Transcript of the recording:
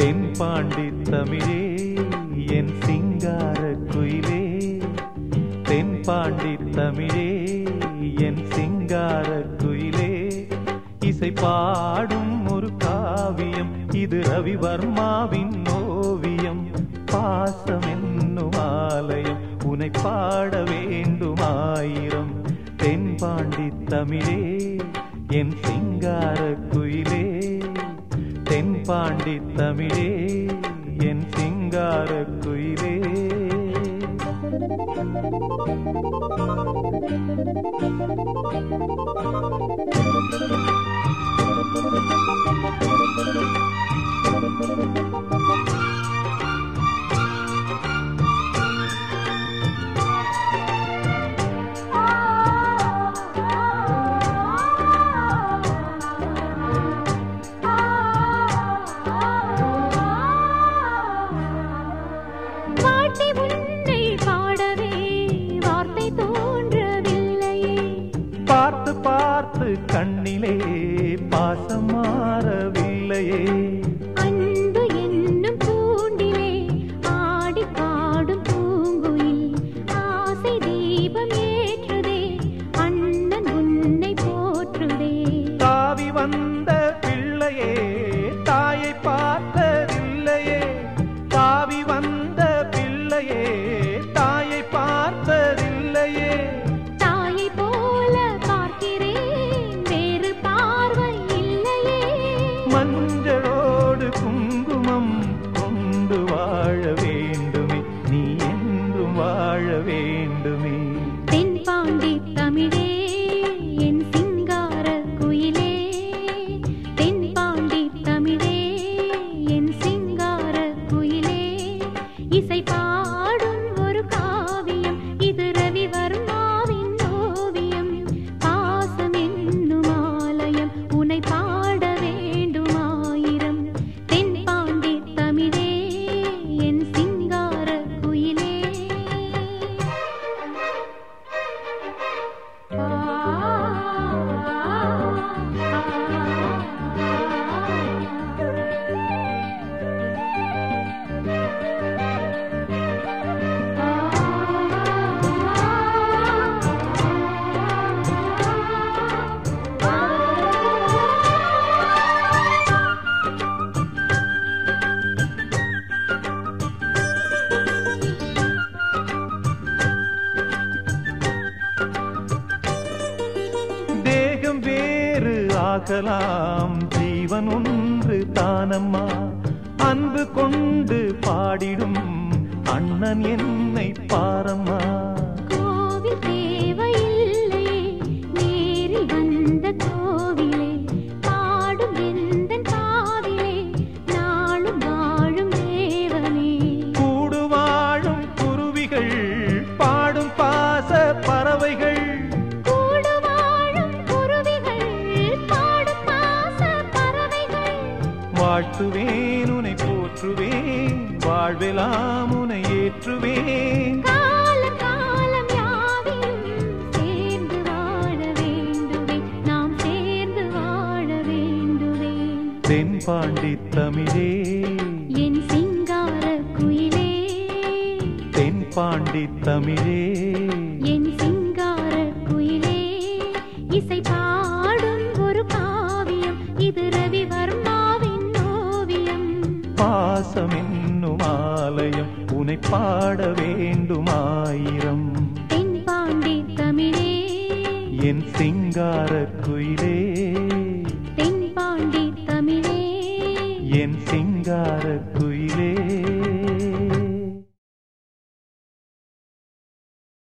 தென்பாண்டி தமிழே என் சிங்கார குயிலே. தென்பாண்டி தமிழே என் சிங்கார குயிலே. இசை பாடும் ஒரு காவியம் இது ரவிவர்மாவின் ஓவியம். பாசம் என்னும் ஆலயம் உனை பாட வேண்டும் ஆயிரம். தென்பாண்டி தமிழே என் சிங்கார குயிலே. தென்பாண்டி தமிழே என் சிங்கார குயிலே பார்த்து கண்ணிலே பாசம் மாறவில்லையே அன்பு என்னும் பூண்டிலே ஆடி பாடும் பூங்குயில் ஆசை தீபம் ஏற்றுதே அண்ணன் உன்னை போற்றுதே. தாவி வந்த பிள்ளையே இசை ஆகலாம் ஜீவன் ஒன்று தானம்மா. அன்பு கொண்டு பாடிடும் அண்ணன் என்னை பாரம்மா. வாழ்த்துவேன் உனை போற்றுவேன் வாழ்வெல்லாம் உனை ஏற்றுவேன். தென்பாண்டி தமிழே. என் சிங்கார குயிலே. தென்பாண்டி தமிழே. என் சிங்கார குயிலே. இசை ஆலயம் உனை பாட வேண்டுமாயிரம். தென்பாண்டி தமிழே. என் சிங்கார குயிலே. தென்பாண்டி தமிழே. என் சிங்கார